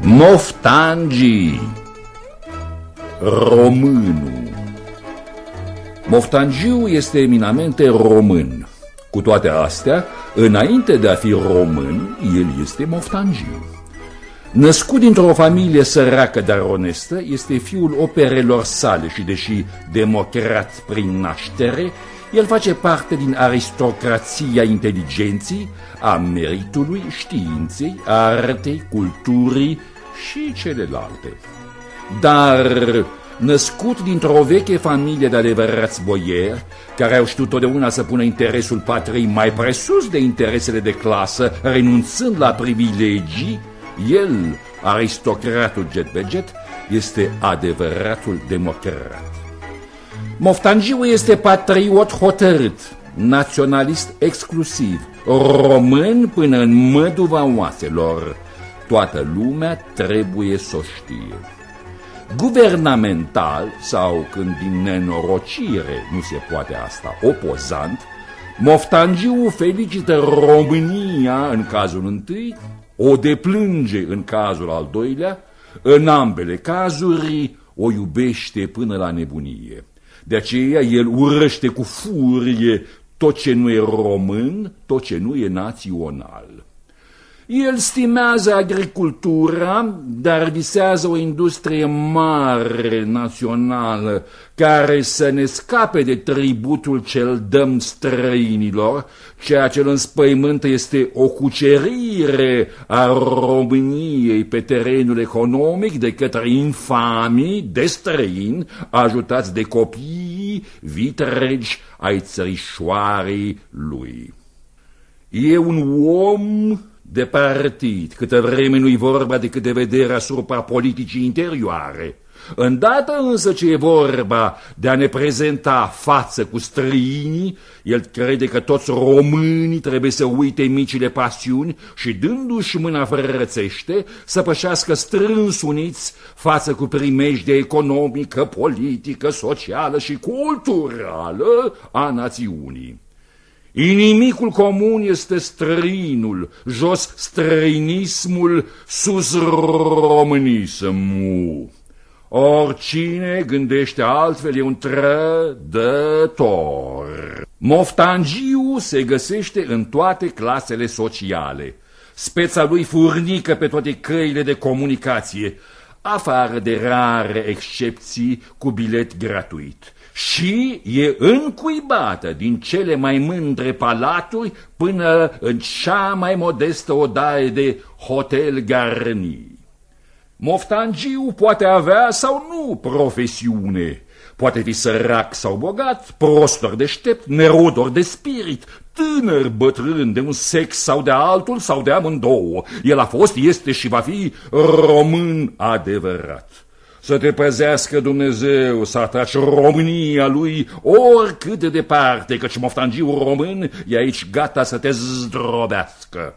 Moftangii Românul Moftangiu este eminamente român. Cu toate astea, înainte de a fi român, el este moftangiu. Născut dintr-o familie săracă, dar onestă, este fiul operelor sale și, deși democrat prin naștere, el face parte din aristocrația inteligenții, a meritului, științei, artei, culturii și celelalte. Dar născut dintr-o veche familie de adevărați boieri, care au știut totdeauna să pună interesul patriei mai presus de interesele de clasă, renunțând la privilegii, el, aristocratul jet este adevăratul democrat. Moftangiu este patriot hotărât, naționalist exclusiv, român până în măduva oaselor. Toată lumea trebuie să o știe. Guvernamental sau când din nenorocire nu se poate asta, opozant, Moftangiu felicită România în cazul întâi, o deplânge în cazul al doilea, în ambele cazuri o iubește până la nebunie. De aceea el urăște cu furie tot ce nu e român, tot ce nu e național. El stimează agricultura, dar visează o industrie mare națională care să ne scape de tributul cel dăm străinilor, ceea ce îl înspăimântă este o cucerire a României pe terenul economic de către infamii de străini, ajutați de copii vitregi ai țărișoarei lui. E un om de partid, câtă vreme nu-i vorba decât de vedere asupra politicii interioare. Îndată însă ce e vorba de a ne prezenta față cu străinii, el crede că toți românii trebuie să uite micile pasiuni și dându-și mâna frățește să pășească strâns uniți față cu primejde economică, politică, socială și culturală a națiunii. Inimicul comun este străinul, jos străinismul, sus românismul. Oricine gândește altfel e un trădător. Moftangiu se găsește în toate clasele sociale. Speța lui furnică pe toate căile de comunicație, afară de rare excepții cu bilet gratuit și e încuibată din cele mai mândre palaturi până în cea mai modestă odaie de hotel garni. Moftangiu poate avea sau nu profesiune, poate fi sărac sau bogat, prostor deștept, nerodor de spirit, tânăr, bătrân, de un sex sau de altul sau de amândouă. El a fost, este și va fi român adevărat. Să te păzească Dumnezeu, să ataci România lui oricât de departe, căci moftangiul român e aici gata să te zdrobească.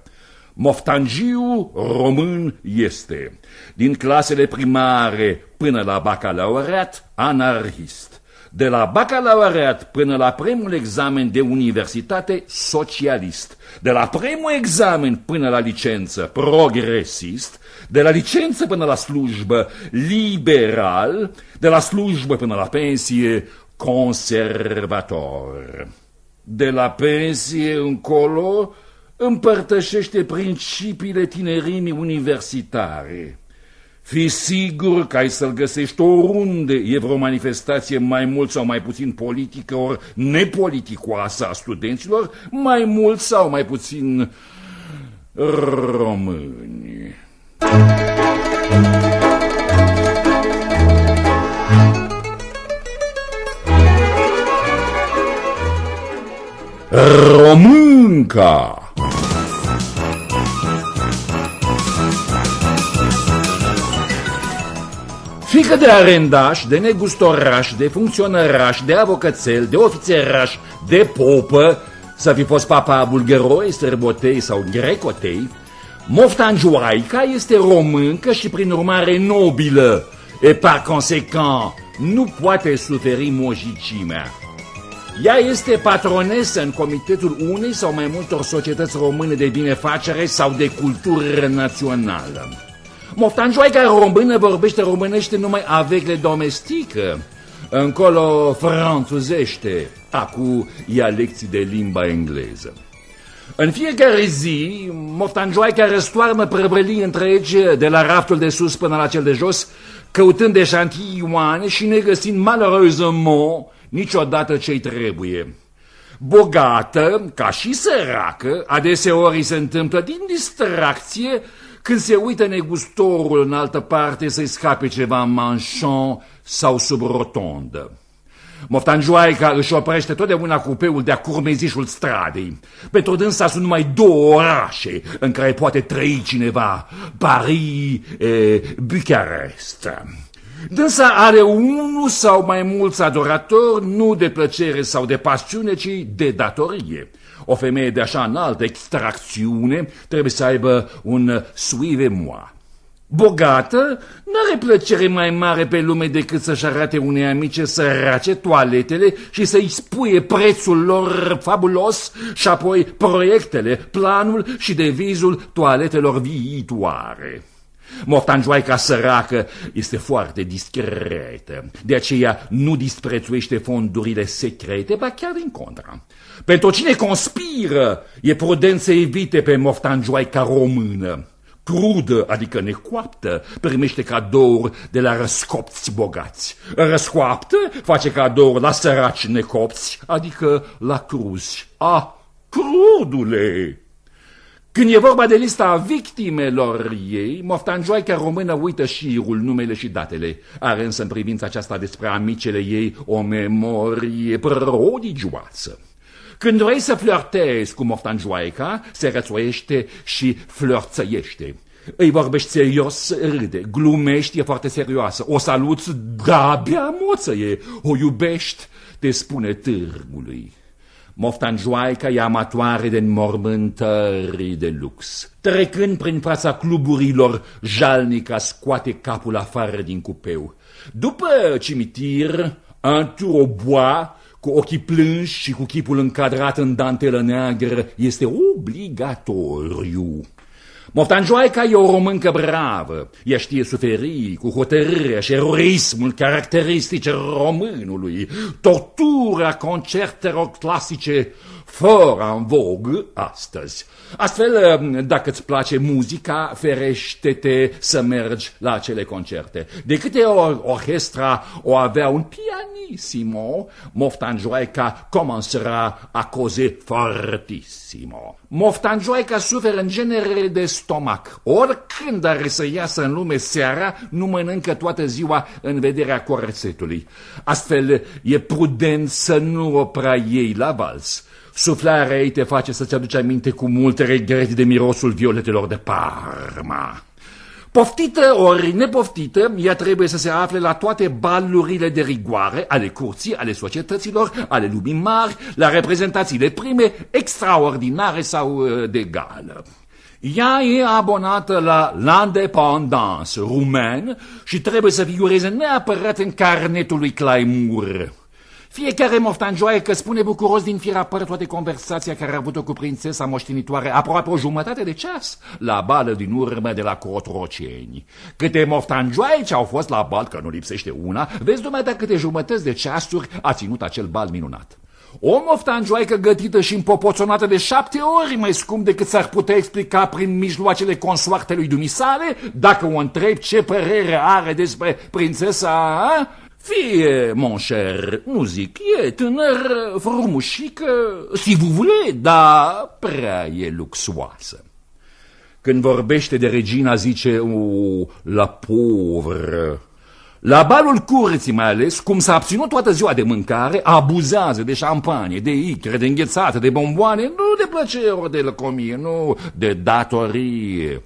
Moftangiu român este, din clasele primare până la bacalaureat, anarhist. De la bacalaureat până la primul examen de universitate, socialist. De la primul examen până la licență, progresist de la licență până la slujbă liberal, de la slujbă până la pensie conservator. De la pensie încolo împărtășește principiile tinerimii universitare. Fii sigur că ai să-l găsești oriunde e vreo manifestație mai mult sau mai puțin politică ori nepoliticoasă a studenților, mai mult sau mai puțin români. Românca Fică de arendaș, de negustoraș, de funcționăraș, de avocățel, de ofițeraș, de popă, să fi fost papa bulgăroi, sărbotei sau grecotei, Moftanjoaica este româncă și prin urmare nobilă, et par conséquent nu poate suferi mojicimea. Ea este patronesă în comitetul unei sau mai multor societăți române de binefacere sau de cultură națională. Moftanjoaica română vorbește românește numai avecle domestică, încolo franțuzește, acu ia lecții de limba engleză. În fiecare zi, moftanjoaica răstoarnă prăvălii întregi de la raftul de sus până la cel de jos, căutând eșantioane și negăsind malheureusement niciodată ce-i trebuie. Bogată, ca și săracă, adeseori se întâmplă din distracție când se uită negustorul în altă parte să-i scape ceva manchon sau sub rotondă. Moftanjoaica își oprește totdeauna cupeul de-a curmezișul stradei. Pentru dânsa sunt numai două orașe în care poate trăi cineva, Paris e Bucarest. Dânsa are unul sau mai mulți adoratori, nu de plăcere sau de pasiune, ci de datorie. O femeie de așa înaltă extracțiune trebuie să aibă un suive-moi. Bogată nu are plăcere mai mare pe lume decât să-și arate unei amice sărace toaletele și să-i spuie prețul lor fabulos și apoi proiectele, planul și devizul toaletelor viitoare. Moftanjoaica săracă este foarte discretă, de aceea nu disprețuiește fondurile secrete, ba chiar din contra. Pentru cine conspiră, e prudent să evite pe moftanjoaica română crudă, adică necoaptă, primește cadouri de la răscopți bogați. Răscoaptă face cadouri la săraci necopți, adică la cruzi. A, crudule! Când e vorba de lista victimelor ei, moftanjoaica română uită șirul, numele și datele. Are însă în privința aceasta despre amicele ei o memorie prodigioasă. Când vrei să flirtezi cu moftanjoaica, se rățoiește și flirțăiește. Îi vorbești serios, râde, glumești, e foarte serioasă. O saluți, da, abia moță e. O iubești, te spune târgului. Moftanjoaica e amatoare de înmormântări de lux. Trecând prin fața cluburilor, jalnica scoate capul afară din cupeu. După cimitir, un tour au bois, cu ochii plânși și cu chipul încadrat în dantelă neagră, este obligatoriu. Moftanjoaica e o româncă bravă. Ea știe suferi cu hotărârea și eroismul caracteristice românului, tortura concertelor clasice fără în vog astăzi. Astfel, dacă îți place muzica, ferește-te să mergi la acele concerte. De câte ori orchestra o avea un pianissimo, Moftanjoaica commensera a coze fortissimo. Moftanjoaica suferă în genere de stomac. Oricând are să iasă în lume seara, nu mănâncă toată ziua în vederea corsetului. Astfel, e prudent să nu o prea ei la vals. Suflarea ei te face să-ți aduci aminte cu multe regret de mirosul violetelor de Parma. Poftită ori nepoftită, ea trebuie să se afle la toate balurile de rigoare ale curții, ale societăților, ale lumii mari, la reprezentațiile prime, extraordinare sau uh, de gală. Ea e abonată la l'Independance rumen și trebuie să figureze neapărat în carnetul lui Claimur. Fiecare moftanjoaie că spune bucuros din fira păr toate conversația care a avut-o cu prințesa moștenitoare aproape o jumătate de ceas la bală din urmă de la Cotroceni. Câte moftanjoaie ce au fost la bal, că nu lipsește una, vezi dumneata câte jumătăți de ceasuri a ținut acel bal minunat. O moftanjoaică gătită și împopoțonată de șapte ori mai scump decât s-ar putea explica prin mijloacele consoartelui dumisale, dacă o întreb ce părere are despre prințesa, Fie, mon cher, nu zic, e tânăr, frumușică, si vous voulez, dar prea e luxoasă. Când vorbește de regina, zice, o, la povră. La balul curții mai ales, cum s-a abținut toată ziua de mâncare, abuzează de șampanie, de icre, de înghețată, de bomboane, nu de plăcere ori de lăcomie, nu de datorie.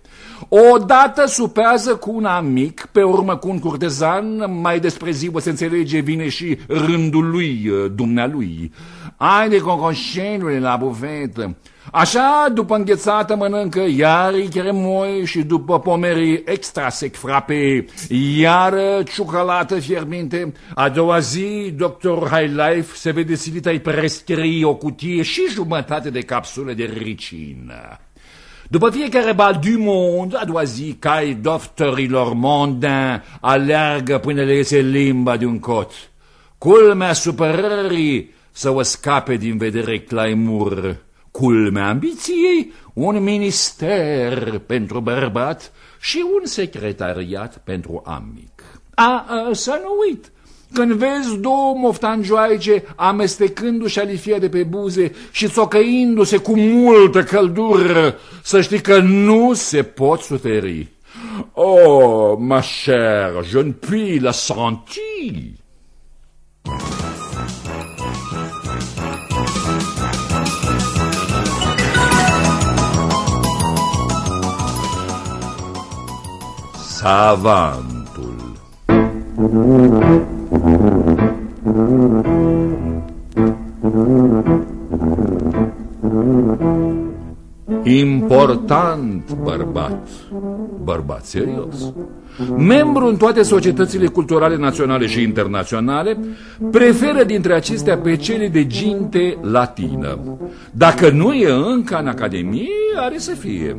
Odată supează cu un amic, pe urmă cu un curtezan, mai despre ziua se înțelege, vine și rândul lui, dumnealui. Ai de concoșenule la bufetă. Așa, după înghețată mănâncă iar cremoi și după pomerii extra sec frape, iar ciocolată fierbinte. A doua zi, doctor High Life se vede silit ai prescrii o cutie și jumătate de capsule de ricină. După fiecare bal du monde, a doua zi, cai doctorilor mondain aleargă până le iese limba de un cot. Culmea supărării să o scape din vedere claimur. Culmea ambiției, un minister pentru bărbat și un secretariat pentru amic. A, a să nu uit, când vezi două moftangioaice amestecându-și alifia de pe buze și țocăindu-se cu multă căldură, să știi că nu se pot suferi. Oh, ma chère, je ne puis la sentir. Savantul Important bărbat, bărbat serios, membru în toate societățile culturale naționale și internaționale, preferă dintre acestea pe cele de ginte latină. Dacă nu e încă în Academie, are să fie.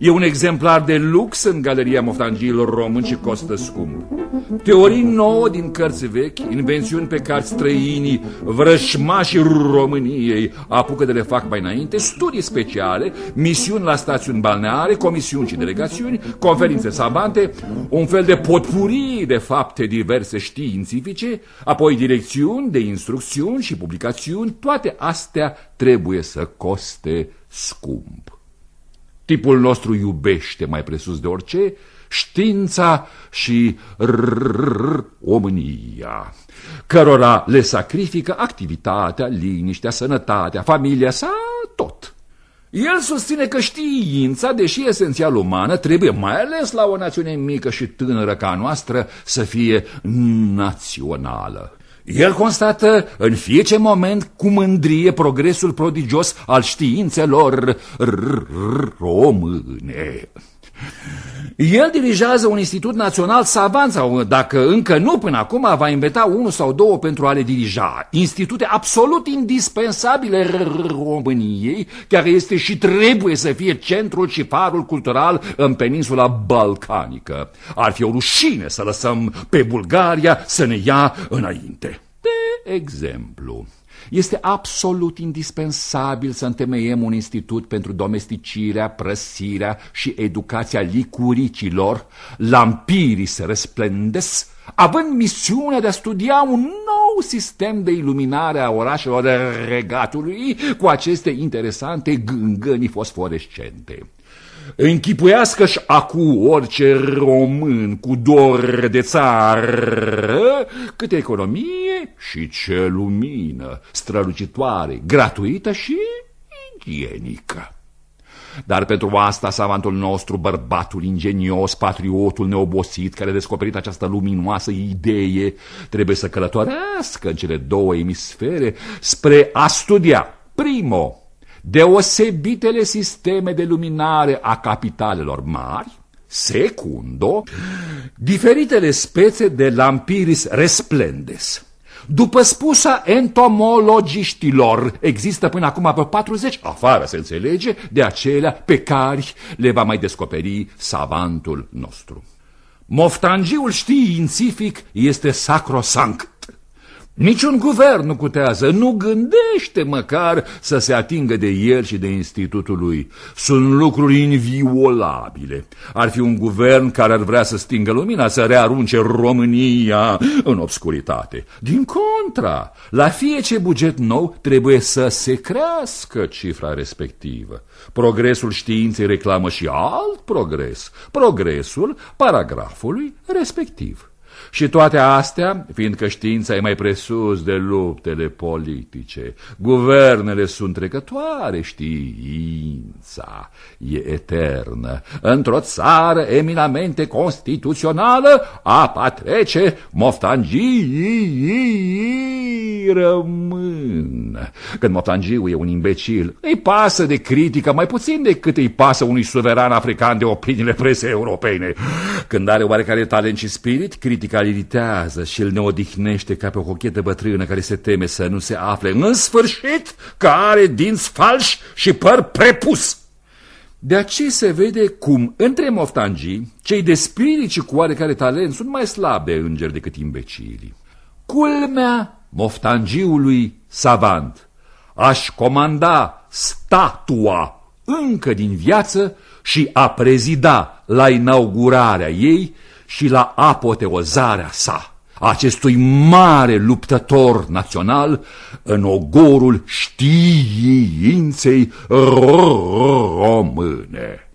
E un exemplar de lux în Galeria Moftangiilor Români și costă scump. Teorii nouă din cărți vechi, invențiuni pe care străinii, vrășmașii României apucă de le fac mai înainte, studii speciale, misiuni la stațiuni balneare, comisiuni și delegațiuni, conferințe savante, un fel de potpurii de fapte diverse științifice, apoi direcțiuni de instrucțiuni și publicațiuni, toate astea trebuie să coste scump. Tipul nostru iubește mai presus de orice știința și omânia, cărora le sacrifică activitatea, liniștea, sănătatea, familia sa, tot. El susține că știința, deși esențial umană, trebuie, mai ales la o națiune mică și tânără ca a noastră, să fie națională. El constată în fiecare moment cu mândrie progresul prodigios al științelor române. El dirigează un institut național savant sau, dacă încă nu până acum, va inventa unul sau două pentru a le dirija. Institute absolut indispensabile României, care este și trebuie să fie centrul și farul cultural în peninsula balcanică. Ar fi o rușine să lăsăm pe Bulgaria să ne ia înainte. De exemplu... Este absolut indispensabil să întemeiem un institut pentru domesticirea, prăsirea și educația licuricilor, lampirii se răsplendes, având misiunea de a studia un nou sistem de iluminare a orașelor regatului cu aceste interesante gângănii fosforescente. Închipuiască-și acu orice român cu dor de țară câte economie și ce lumină, strălucitoare, gratuită și igienică. Dar pentru asta savantul nostru, bărbatul ingenios, patriotul neobosit, care a descoperit această luminoasă idee, trebuie să călătorească în cele două emisfere spre a studia, primo, deosebitele sisteme de luminare a capitalelor mari, secundo, diferitele spețe de lampiris resplendes. După spusa entomologiștilor, există până acum pe 40, afară se înțelege, de acelea pe care le va mai descoperi savantul nostru. Moftangiul științific este sacrosanct. Niciun guvern nu cutează, nu gândește măcar să se atingă de el și de institutul lui. Sunt lucruri inviolabile. Ar fi un guvern care ar vrea să stingă lumina, să rearunce România în obscuritate. Din contra, la fiecare buget nou trebuie să se crească cifra respectivă. Progresul științei reclamă și alt progres, progresul paragrafului respectiv. Și toate astea, fiindcă știința e mai presus de luptele politice, guvernele sunt trecătoare, știința e eternă. Într-o țară eminamente constituțională, apa trece, moftangii rămân. Când moftangiul e un imbecil, îi pasă de critică mai puțin decât îi pasă unui suveran african de opiniile presei europene. Când are oarecare talent și spirit, critica îl iritează și îl neodihnește ca pe o cochetă bătrână care se teme să nu se afle în sfârșit că are dinți falși și păr prepus. De aceea se vede cum, între moftangii, cei de spirit și cu oarecare talent sunt mai slabe îngeri decât imbecilii. Culmea moftangiului savant aș comanda statua încă din viață și a prezida la inaugurarea ei și la apoteozarea sa, acestui mare luptător național în ogorul științei române.